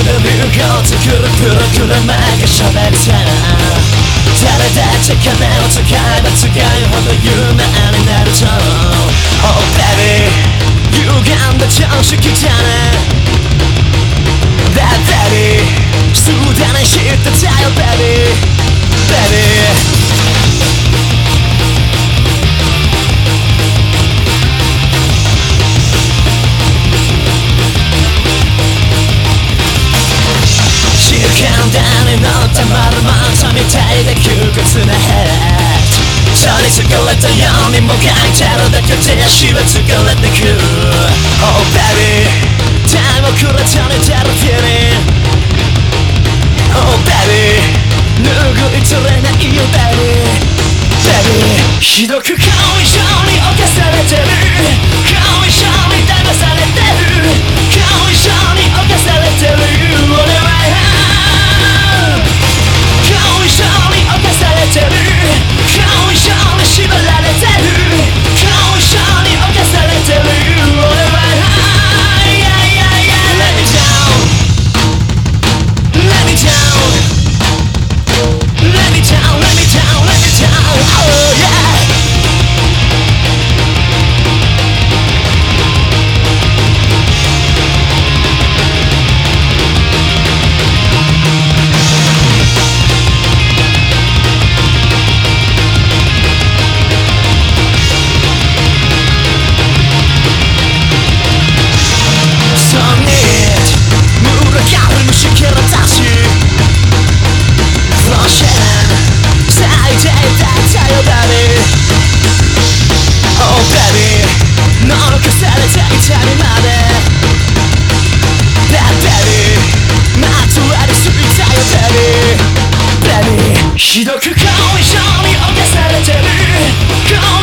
速で流行作るプログラマーが喋った誰だって金を使えば使うほど有名。まるまたみたいで窮屈なヘッド取りつかれたようにもがいてるだけで足は疲れてく Oh baby タイムをくれと似てる feeling Oh baby 拭い取れないよ baby Baby ひどく顔以上にひどく後遺症に侵されてる。